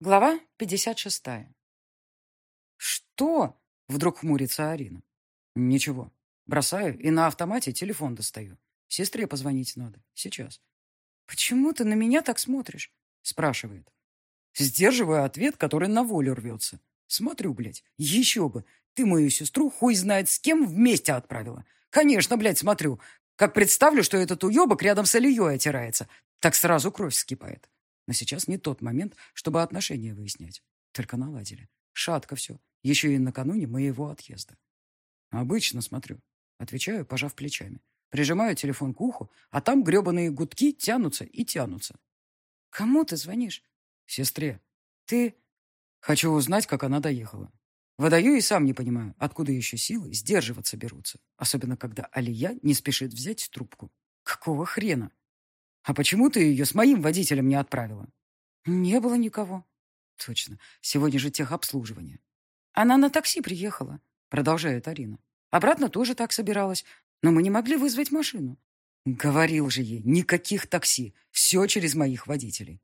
Глава 56. «Что?» — вдруг хмурится Арина. «Ничего. Бросаю и на автомате телефон достаю. Сестре позвонить надо. Сейчас». «Почему ты на меня так смотришь?» — спрашивает. Сдерживаю ответ, который на волю рвется. Смотрю, блядь, еще бы. Ты мою сестру хуй знает с кем вместе отправила. Конечно, блядь, смотрю. Как представлю, что этот уебок рядом с Ильей отирается, так сразу кровь вскипает. Но сейчас не тот момент, чтобы отношения выяснять. Только наладили. Шатко все. Еще и накануне моего отъезда. Обычно смотрю. Отвечаю, пожав плечами. Прижимаю телефон к уху, а там гребаные гудки тянутся и тянутся. «Кому ты звонишь?» «Сестре». «Ты...» «Хочу узнать, как она доехала. Выдаю и сам не понимаю, откуда еще силы сдерживаться берутся. Особенно, когда Алия не спешит взять трубку. Какого хрена? «А почему ты ее с моим водителем не отправила?» «Не было никого». «Точно. Сегодня же техобслуживание». «Она на такси приехала», — продолжает Арина. «Обратно тоже так собиралась, но мы не могли вызвать машину». «Говорил же ей, никаких такси, все через моих водителей».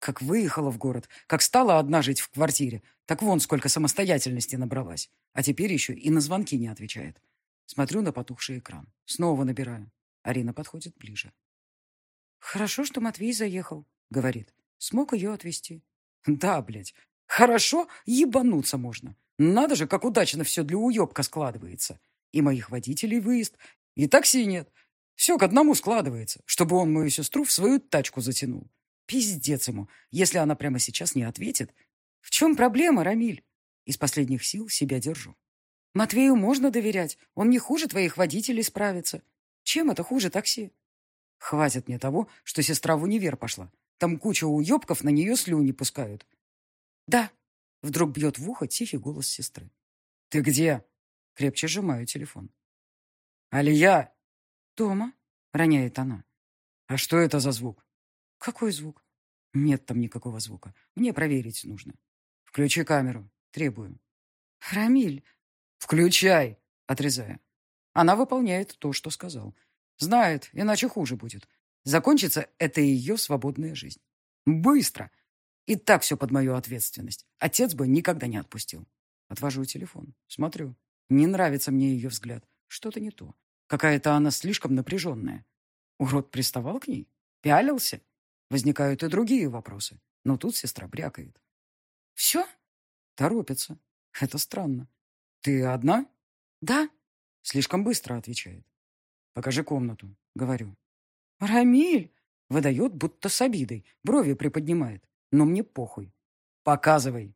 Как выехала в город, как стала одна жить в квартире, так вон сколько самостоятельности набралась. А теперь еще и на звонки не отвечает. Смотрю на потухший экран. Снова набираю. Арина подходит ближе. «Хорошо, что Матвей заехал», — говорит. «Смог ее отвезти». «Да, блядь, хорошо, ебануться можно. Надо же, как удачно все для уебка складывается. И моих водителей выезд, и такси нет. Все к одному складывается, чтобы он мою сестру в свою тачку затянул. Пиздец ему, если она прямо сейчас не ответит. В чем проблема, Рамиль? Из последних сил себя держу. Матвею можно доверять, он не хуже твоих водителей справится. Чем это хуже такси? Хватит мне того, что сестра в универ пошла. Там куча уебков на нее слюни пускают. Да. Вдруг бьет в ухо тихий голос сестры. Ты где? Крепче сжимаю телефон. Алия! Дома, роняет она. А что это за звук? Какой звук? Нет там никакого звука. Мне проверить нужно. Включи камеру. Требую. Рамиль. Включай, отрезая. Она выполняет то, что сказал. Знает, иначе хуже будет. Закончится это ее свободная жизнь. Быстро. И так все под мою ответственность. Отец бы никогда не отпустил. Отвожу телефон. Смотрю. Не нравится мне ее взгляд. Что-то не то. Какая-то она слишком напряженная. Урод приставал к ней? Пялился? Возникают и другие вопросы. Но тут сестра брякает. «Все?» Торопится. Это странно. «Ты одна?» «Да». Слишком быстро отвечает. «Покажи комнату», — говорю. «Рамиль!» — выдает, будто с обидой, брови приподнимает. Но мне похуй. «Показывай!»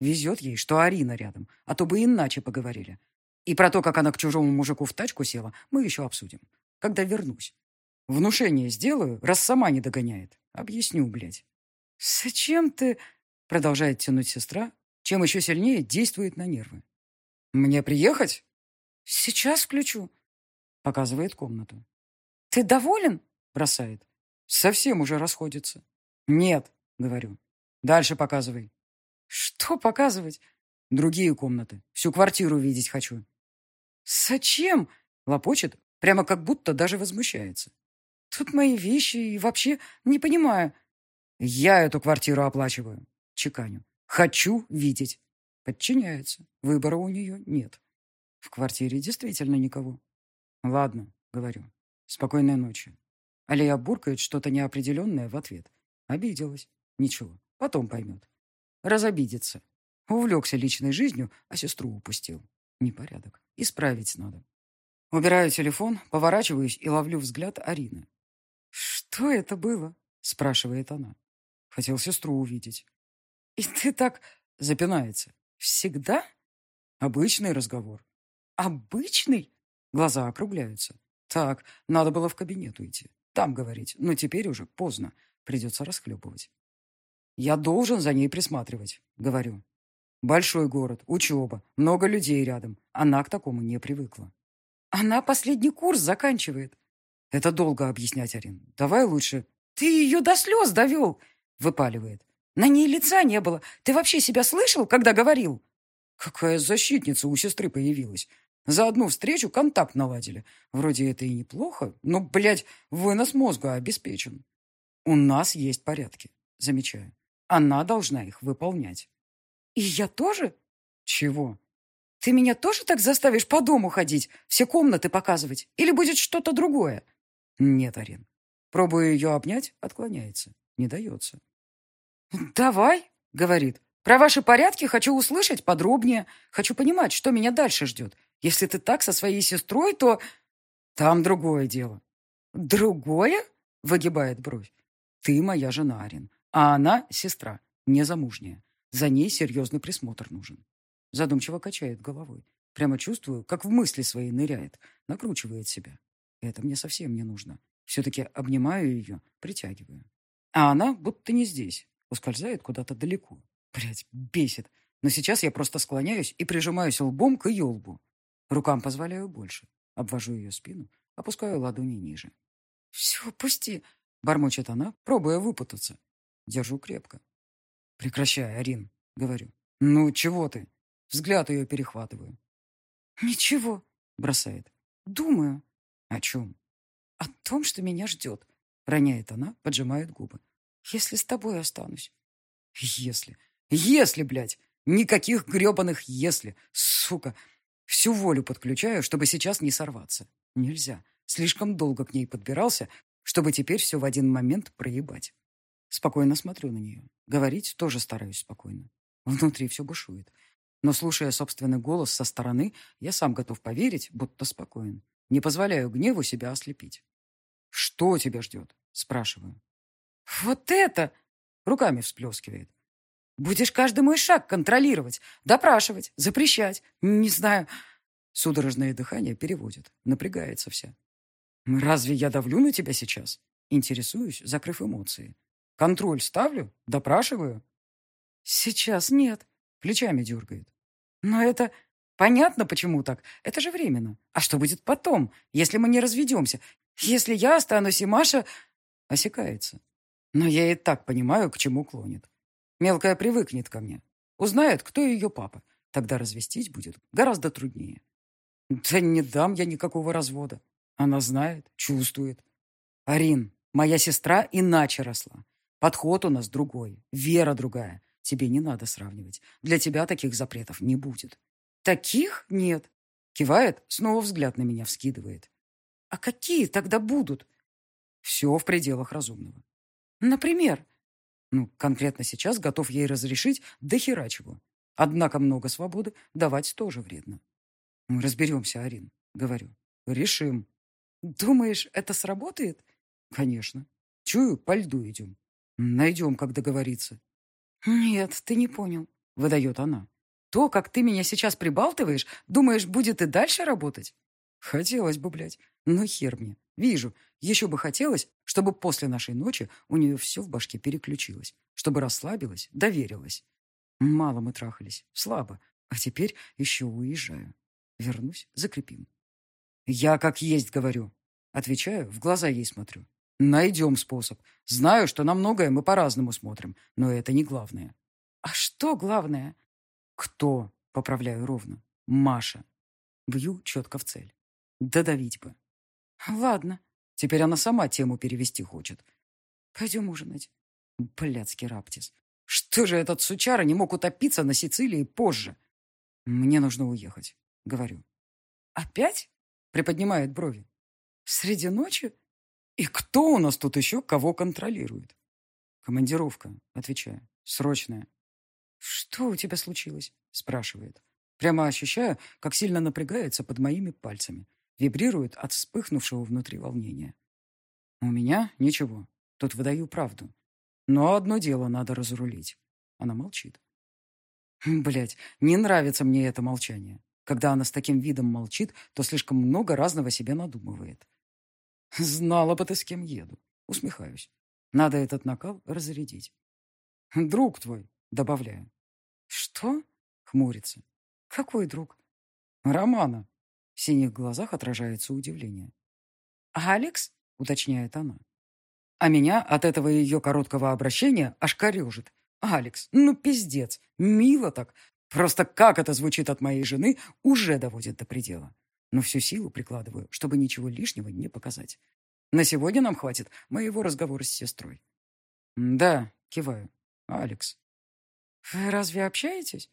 Везет ей, что Арина рядом, а то бы иначе поговорили. И про то, как она к чужому мужику в тачку села, мы еще обсудим. Когда вернусь. Внушение сделаю, раз сама не догоняет. Объясню, блядь. «Зачем ты...» — продолжает тянуть сестра, чем еще сильнее действует на нервы. «Мне приехать?» «Сейчас включу», Показывает комнату. «Ты доволен?» Бросает. Совсем уже расходится. «Нет», говорю. «Дальше показывай». «Что показывать?» «Другие комнаты. Всю квартиру видеть хочу». «Зачем?» Лопочет, прямо как будто даже возмущается. «Тут мои вещи и вообще не понимаю». «Я эту квартиру оплачиваю». Чеканю. «Хочу видеть». Подчиняется. Выбора у нее нет. В квартире действительно никого. «Ладно», — говорю. «Спокойной ночи». Алия буркает что-то неопределенное в ответ. Обиделась. Ничего, потом поймет. Разобидится. Увлекся личной жизнью, а сестру упустил. Непорядок. Исправить надо. Убираю телефон, поворачиваюсь и ловлю взгляд Арины. «Что это было?» — спрашивает она. Хотел сестру увидеть. «И ты так...» — запинается. «Всегда?» «Обычный разговор». «Обычный?» Глаза округляются. Так, надо было в кабинет уйти. Там говорить. Но теперь уже поздно. Придется расхлебывать. Я должен за ней присматривать, говорю. Большой город, учеба, много людей рядом. Она к такому не привыкла. Она последний курс заканчивает. Это долго объяснять, Арин. Давай лучше... Ты ее до слез довел, выпаливает. На ней лица не было. Ты вообще себя слышал, когда говорил? Какая защитница у сестры появилась. За одну встречу контакт наладили. Вроде это и неплохо, но, блядь, вынос мозга обеспечен. У нас есть порядки, замечаю. Она должна их выполнять. И я тоже? Чего? Ты меня тоже так заставишь по дому ходить, все комнаты показывать? Или будет что-то другое? Нет, Арин. Пробую ее обнять, отклоняется. Не дается. «Давай», — говорит. «Про ваши порядки хочу услышать подробнее. Хочу понимать, что меня дальше ждет. Если ты так со своей сестрой, то...» «Там другое дело». «Другое?» — выгибает бровь. «Ты моя жена, Арин, а она сестра, незамужняя. За ней серьезный присмотр нужен». Задумчиво качает головой. Прямо чувствую, как в мысли свои ныряет, накручивает себя. Это мне совсем не нужно. Все-таки обнимаю ее, притягиваю. А она будто не здесь, ускользает куда-то далеко. Блять, бесит. Но сейчас я просто склоняюсь и прижимаюсь лбом к ее лбу. Рукам позволяю больше. Обвожу ее спину, опускаю ладони ниже. «Все, пусти!» — бормочет она, пробуя выпутаться. Держу крепко. «Прекращай, Арин», — говорю. «Ну, чего ты?» Взгляд ее перехватываю. «Ничего», — бросает. «Думаю». «О чем?» «О том, что меня ждет», — роняет она, поджимает губы. «Если с тобой останусь». «Если. Если, блядь. Никаких гребаных «если». Сука. Всю волю подключаю, чтобы сейчас не сорваться. Нельзя. Слишком долго к ней подбирался, чтобы теперь все в один момент проебать. Спокойно смотрю на нее. Говорить тоже стараюсь спокойно. Внутри все бушует. Но, слушая собственный голос со стороны, я сам готов поверить, будто спокоен. Не позволяю гневу себя ослепить. «Что тебя ждет?» – спрашиваю. «Вот это!» – руками всплескивает. «Будешь каждый мой шаг контролировать, допрашивать, запрещать, не знаю...» Судорожное дыхание переводит, напрягается вся. «Разве я давлю на тебя сейчас?» Интересуюсь, закрыв эмоции. «Контроль ставлю? Допрашиваю?» «Сейчас нет», — плечами дергает. «Но это... Понятно, почему так. Это же временно. А что будет потом, если мы не разведемся? Если я останусь, и Маша...» Осекается. Но я и так понимаю, к чему клонит. Мелкая привыкнет ко мне. Узнает, кто ее папа. Тогда развестись будет гораздо труднее. Да не дам я никакого развода. Она знает, чувствует. Арин, моя сестра иначе росла. Подход у нас другой, вера другая. Тебе не надо сравнивать. Для тебя таких запретов не будет. Таких нет. Кивает, снова взгляд на меня вскидывает. А какие тогда будут? Все в пределах разумного. Например? Ну, конкретно сейчас готов ей разрешить до хера чего. Однако много свободы давать тоже вредно. Разберемся, Арин, говорю. Решим. Думаешь, это сработает? Конечно. Чую, по льду идем. Найдем, как договориться. Нет, ты не понял, выдает она. То, как ты меня сейчас прибалтываешь, думаешь, будет и дальше работать? Хотелось бы, блядь. Но хер мне. Вижу. Еще бы хотелось, чтобы после нашей ночи у нее все в башке переключилось. Чтобы расслабилась, доверилась. Мало мы трахались. Слабо. А теперь еще уезжаю. Вернусь, закрепим. «Я как есть говорю». Отвечаю, в глаза ей смотрю. «Найдем способ. Знаю, что на многое мы по-разному смотрим, но это не главное». «А что главное?» «Кто?» — поправляю ровно. «Маша». Бью четко в цель. Додавить бы. «Ладно». Теперь она сама тему перевести хочет. «Пойдем ужинать». Блядский раптис. Что же этот сучара не мог утопиться на Сицилии позже? Мне нужно уехать, говорю. «Опять?» Приподнимает брови. Среди ночи? И кто у нас тут еще кого контролирует? Командировка, отвечаю. Срочная. Что у тебя случилось? Спрашивает. Прямо ощущаю, как сильно напрягается под моими пальцами. Вибрирует от вспыхнувшего внутри волнения. У меня ничего. Тут выдаю правду. Но одно дело надо разрулить. Она молчит. Блять, не нравится мне это молчание. Когда она с таким видом молчит, то слишком много разного себе надумывает. Знала бы ты, с кем еду. Усмехаюсь. Надо этот накал разрядить. Друг твой, добавляю. Что? Хмурится. Какой друг? Романа. В синих глазах отражается удивление. «Алекс?» — уточняет она. А меня от этого ее короткого обращения аж корежит. «Алекс, ну пиздец, мило так, Просто как это звучит от моей жены, уже доводит до предела. Но всю силу прикладываю, чтобы ничего лишнего не показать. На сегодня нам хватит моего разговора с сестрой. Да, киваю. Алекс. Вы разве общаетесь?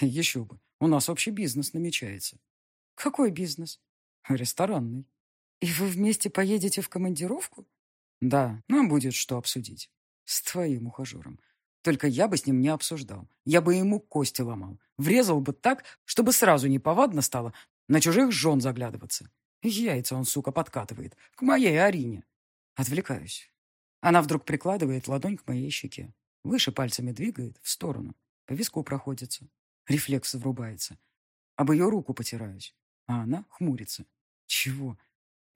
Еще бы. У нас общий бизнес намечается. Какой бизнес? Ресторанный. И вы вместе поедете в командировку? Да, нам будет что обсудить. С твоим ухажером. Только я бы с ним не обсуждал. Я бы ему кости ломал. Врезал бы так, чтобы сразу неповадно стало на чужих жен заглядываться. Яйца он, сука, подкатывает. К моей Арине. Отвлекаюсь. Она вдруг прикладывает ладонь к моей щеке. Выше пальцами двигает, в сторону. По виску проходится. Рефлекс врубается. Об ее руку потираюсь. А она хмурится. Чего?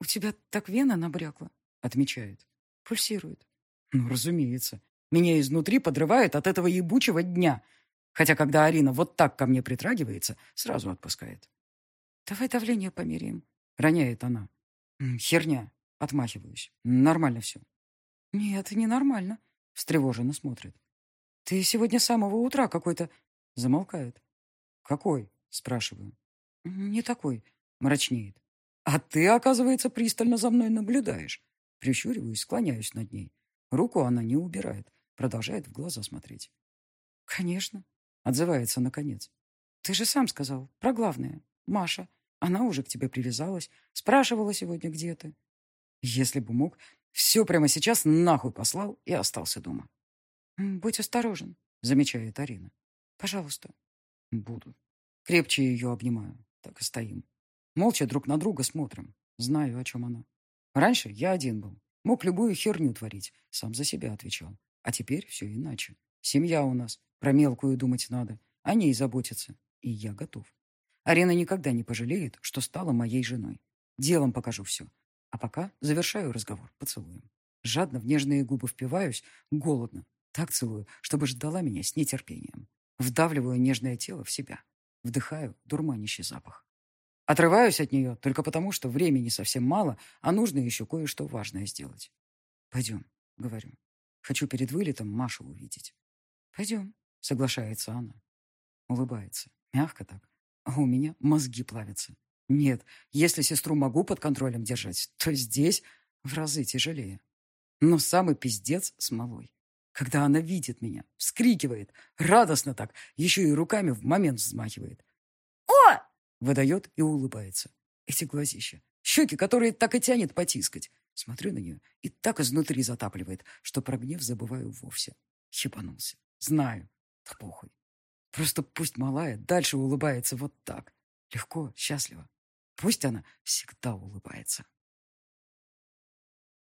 У тебя так вена набрякла? Отмечает. Пульсирует. Ну, разумеется. Меня изнутри подрывает от этого ебучего дня. Хотя, когда Арина вот так ко мне притрагивается, сразу отпускает. «Давай давление померяем», — роняет она. «Херня». Отмахиваюсь. Нормально все. «Нет, не нормально», — встревоженно смотрит. «Ты сегодня с самого утра какой-то...» Замолкает. «Какой?» — спрашиваю. «Не такой», — мрачнеет. «А ты, оказывается, пристально за мной наблюдаешь». Прищуриваюсь, склоняюсь над ней. Руку она не убирает, продолжает в глаза смотреть. «Конечно», — отзывается наконец. «Ты же сам сказал про главное. Маша. Она уже к тебе привязалась. Спрашивала сегодня, где ты». Если бы мог, все прямо сейчас нахуй послал и остался дома. «Будь осторожен», — замечает Арина. «Пожалуйста». «Буду». Крепче ее обнимаю. Так и стоим. Молча друг на друга смотрим. Знаю, о чем она. Раньше я один был. Мог любую херню творить. Сам за себя отвечал. А теперь все иначе. Семья у нас. Про мелкую думать надо. О ней заботиться. И я готов. Арина никогда не пожалеет, что стала моей женой. Делом покажу все. А пока завершаю разговор поцелуем. Жадно в нежные губы впиваюсь, голодно. Так целую, чтобы ждала меня с нетерпением. Вдавливаю нежное тело в себя. Вдыхаю дурманящий запах. Отрываюсь от нее только потому, что времени совсем мало, а нужно еще кое-что важное сделать. «Пойдем», — говорю. «Хочу перед вылетом Машу увидеть». «Пойдем», — соглашается она. Улыбается. Мягко так. А у меня мозги плавятся. Нет, если сестру могу под контролем держать, то здесь в разы тяжелее. Но самый пиздец с малой. Когда она видит меня, вскрикивает, радостно так, еще и руками в момент взмахивает. «О!» Выдает и улыбается. Эти глазища, щеки, которые так и тянет потискать. Смотрю на нее и так изнутри затапливает, что про гнев забываю вовсе. Хипанулся. Знаю. Да похуй. Просто пусть малая дальше улыбается вот так. Легко, счастливо. Пусть она всегда улыбается.